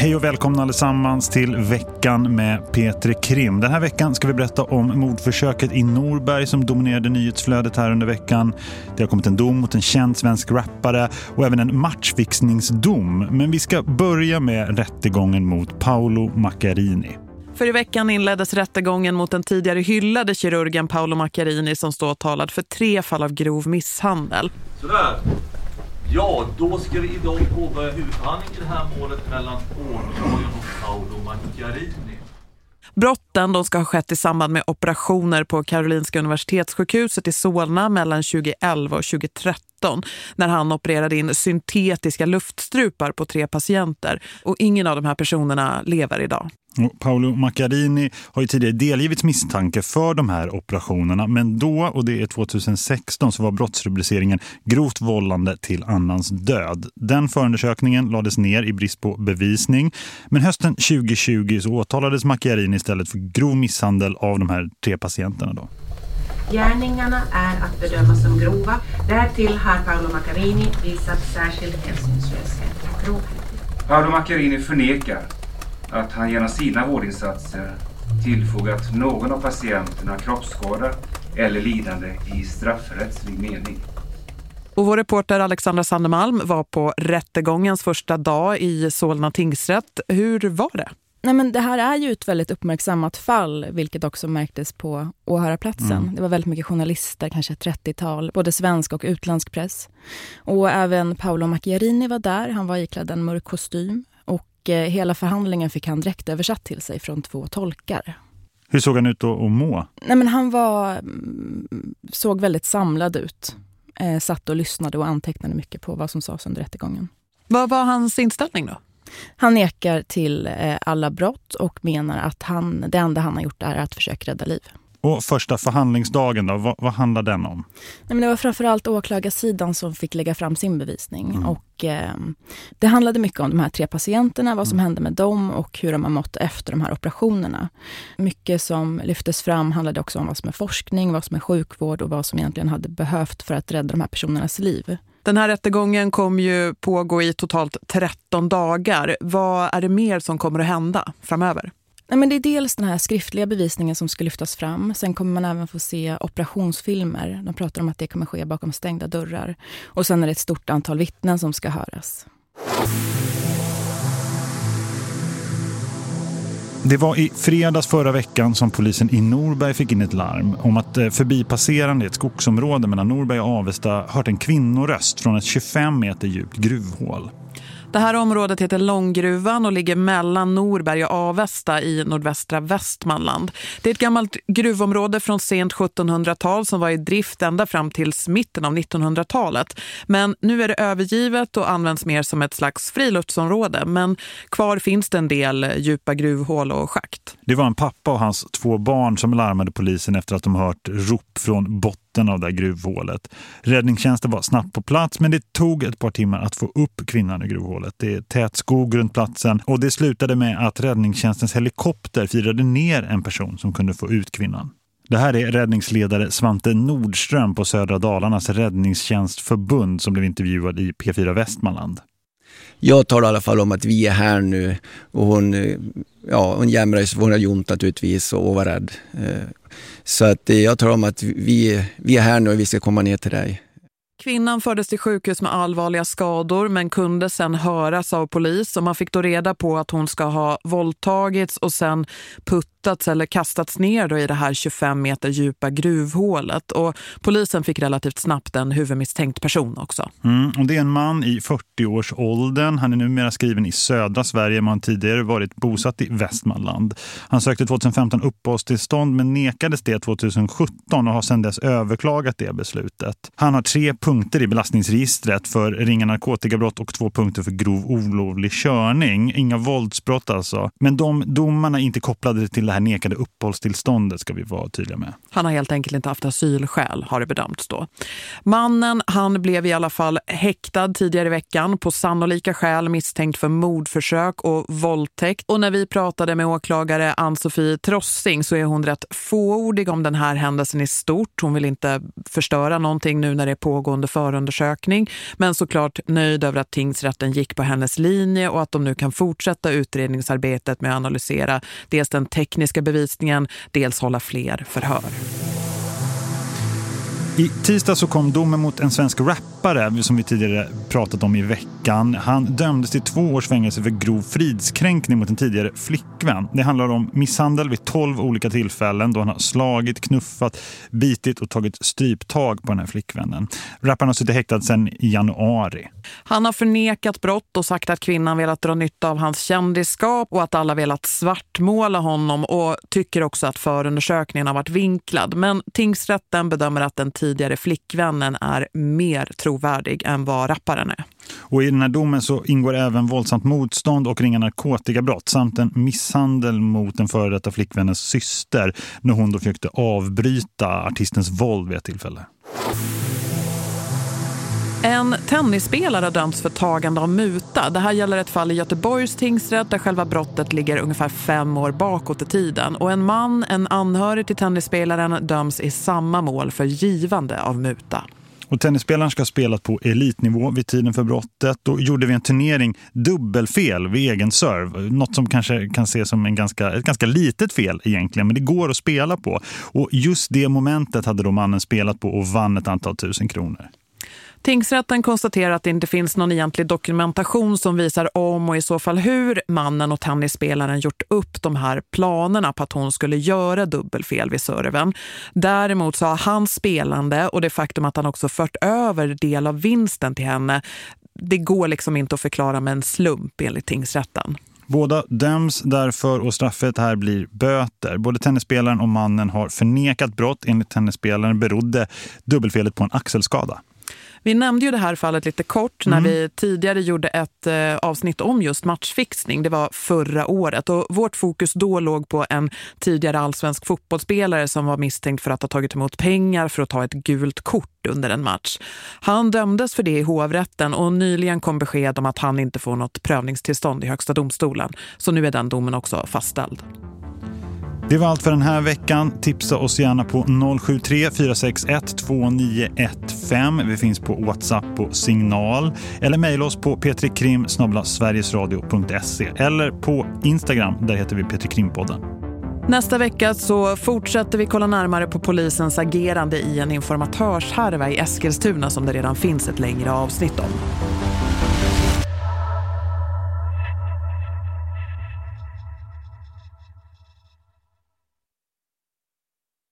Hej och välkomna allesammans till veckan med Petri Krim. Den här veckan ska vi berätta om mordförsöket i Norberg som dominerade nyhetsflödet här under veckan. Det har kommit en dom mot en känd svensk rappare och även en matchfixningsdom. Men vi ska börja med rättegången mot Paolo Macchiarini. För i veckan inleddes rättegången mot den tidigare hyllade kirurgen Paolo Macchiarini som står talad för tre fall av grov misshandel. Sådär. Ja, då ska vi idag påbörja huvudförhandling i det här målet mellan åklagaren och Paolo Macchiarini. Brotten de ska ha skett i samband med operationer på Karolinska universitetssjukhuset i Solna mellan 2011 och 2013 när han opererade in syntetiska luftstrupar på tre patienter och ingen av de här personerna lever idag. Paolo Macchiarini har ju tidigare delgivits misstanke för de här operationerna men då, och det är 2016, så var brottsrubriceringen grovt vållande till annans död. Den förundersökningen lades ner i brist på bevisning men hösten 2020 så åtalades Macchiarini istället för grov misshandel av de här tre patienterna då. Gärningarna är att bedöma som grova. Därtill har Paolo Macchiarini visat särskild hänsynslöshet och grovhet. Paolo Macchiarini förnekar att han genom sina vårdinsatser tillfogat någon av patienterna kroppsskada eller lidande i straffrättslig mening. Och vår reporter Alexandra Sandemalm var på rättegångens första dag i Solna tingsrätt. Hur var det? Nej, men det här är ju ett väldigt uppmärksammat fall, vilket också märktes på åhörarplatsen. Mm. Det var väldigt mycket journalister, kanske 30-tal, både svensk och utländsk press. Och även Paolo Macchiarini var där. Han var iklädd en mörk kostym och eh, hela förhandlingen fick han direkt översatt till sig från två tolkar. Hur såg han ut att må? Nej, men han var, mm, såg väldigt samlad ut. Eh, satt och lyssnade och antecknade mycket på vad som sades under rättegången. Vad var hans inställning då? Han nekar till eh, alla brott och menar att han, det enda han har gjort är att försöka rädda liv. Och första förhandlingsdagen då, vad, vad handlar den om? Nej, men det var framförallt åklagarsidan som fick lägga fram sin bevisning. Mm. Och, eh, det handlade mycket om de här tre patienterna, vad som mm. hände med dem och hur de har mått efter de här operationerna. Mycket som lyftes fram handlade också om vad som är forskning, vad som är sjukvård och vad som egentligen hade behövt för att rädda de här personernas liv. Den här rättegången kommer ju pågå i totalt 13 dagar. Vad är det mer som kommer att hända framöver? Nej, men det är dels den här skriftliga bevisningen som ska lyftas fram. Sen kommer man även få se operationsfilmer. De pratar om att det kommer ske bakom stängda dörrar. Och sen är det ett stort antal vittnen som ska höras. Det var i fredags förra veckan som polisen i Norberg fick in ett larm om att eh, förbipasserande i ett skogsområde mellan Norberg och Avesta hört en kvinnoröst från ett 25 meter djupt gruvhål. Det här området heter Långgruvan och ligger mellan Norberg och Avesta i nordvästra Västmanland. Det är ett gammalt gruvområde från sent 1700-tal som var i drift ända fram till mitten av 1900-talet. Men nu är det övergivet och används mer som ett slags friluftsområde. Men kvar finns det en del djupa gruvhål och schakt. Det var en pappa och hans två barn som larmade polisen efter att de hört rop från botten botten av det gruvhålet. Räddningstjänsten var snabbt på plats men det tog ett par timmar att få upp kvinnan i gruvhålet. Det är tät skog runt platsen och det slutade med att räddningstjänstens helikopter firade ner en person som kunde få ut kvinnan. Det här är räddningsledare Svante Nordström på Södra Dalarnas räddningstjänstförbund som blev intervjuad i P4 Västmanland. Jag talar i alla fall om att vi är här nu och hon, eh, ja, hon jämrar sig, hon har ont naturligtvis och var rädd. Eh, så att eh, jag talar om att vi, vi är här nu och vi ska komma ner till dig. Kvinnan fördes till sjukhus med allvarliga skador men kunde sen höras av polis och man fick då reda på att hon ska ha våldtagits och sen hittats eller kastats ner då i det här 25 meter djupa gruvhålet. Och polisen fick relativt snabbt en huvudmisstänkt person också. Mm, och det är en man i 40-årsåldern. Han är numera skriven i södra Sverige men har tidigare varit bosatt i Västmanland. Han sökte 2015 uppehållstillstånd men nekades det 2017 och har sedan dess överklagat det beslutet. Han har tre punkter i belastningsregistret för ringa narkotikabrott och två punkter för grov olovlig körning. Inga våldsbrott alltså. Men de domarna är inte kopplade till det här här nekade uppehållstillståndet ska vi vara tydliga med. Han har helt enkelt inte haft asylskäl har det bedömts då. Mannen han blev i alla fall häktad tidigare i veckan på sannolika skäl misstänkt för mordförsök och våldtäkt. Och när vi pratade med åklagare Ann-Sofie Trossing så är hon rätt fåordig om den här händelsen i stort. Hon vill inte förstöra någonting nu när det är pågående förundersökning. Men såklart nöjd över att tingsrätten gick på hennes linje och att de nu kan fortsätta utredningsarbetet med att analysera dels den tekniska bevisningen, dels hålla fler förhör. I tisdag så kom domen mot en svensk rappare som vi tidigare pratat om i veckan. Han dömdes till två års fängelse för grov fridskränkning mot en tidigare flickvän. Det handlar om misshandel vid tolv olika tillfällen då han har slagit, knuffat, bitit och tagit stryptag på den här flickvännen. Rapparen har suttit häktad sedan i januari. Han har förnekat brott och sagt att kvinnan velat dra nytta av hans kändisskap och att alla velat svartmåla honom och tycker också att förundersökningen har varit vinklad. Men tingsrätten bedömer att den tidigare flickvännen är mer trovärdig än vad rapparen är. Och i den här domen så ingår även våldsamt motstånd och ringa narkotikabrott samt en misshandel mot en före detta flickvännens syster när hon då försökte avbryta artistens våld vid ett tillfälle. En tennisspelare har dömts för tagande av muta. Det här gäller ett fall i Göteborgs tingsrätt där själva brottet ligger ungefär fem år bakåt i tiden. Och en man, en anhörig till tennisspelaren, döms i samma mål för givande av muta. Och tennisspelaren ska ha spelat på elitnivå vid tiden för brottet. Då gjorde vi en turnering dubbelfel vid egen serve. Något som kanske kan ses som en ganska, ett ganska litet fel egentligen, men det går att spela på. Och just det momentet hade då mannen spelat på och vann ett antal tusen kronor. Tingsrätten konstaterar att det inte finns någon egentlig dokumentation som visar om och i så fall hur mannen och tennisspelaren gjort upp de här planerna på att hon skulle göra dubbelfel vid serven. Däremot så har hans spelande och det faktum att han också fört över del av vinsten till henne, det går liksom inte att förklara med en slump enligt tingsrätten. Båda döms därför och straffet här blir böter. Både tennisspelaren och mannen har förnekat brott. Enligt tennisspelaren berodde dubbelfelet på en axelskada. Vi nämnde ju det här fallet lite kort när mm. vi tidigare gjorde ett eh, avsnitt om just matchfixning. Det var förra året och vårt fokus då låg på en tidigare allsvensk fotbollsspelare som var misstänkt för att ha tagit emot pengar för att ta ett gult kort under en match. Han dömdes för det i hovrätten och nyligen kom besked om att han inte får något prövningstillstånd i högsta domstolen. Så nu är den domen också fastställd. Det var allt för den här veckan. Tipsa oss gärna på 073 461 2915. Vi finns på WhatsApp och Signal. Eller mejla oss på petrikrim sverigesradio.se eller på Instagram. Där heter vi Petrikrimpodden. Nästa vecka så fortsätter vi kolla närmare på polisens agerande i en informatörshärva i Eskilstuna som det redan finns ett längre avsnitt om.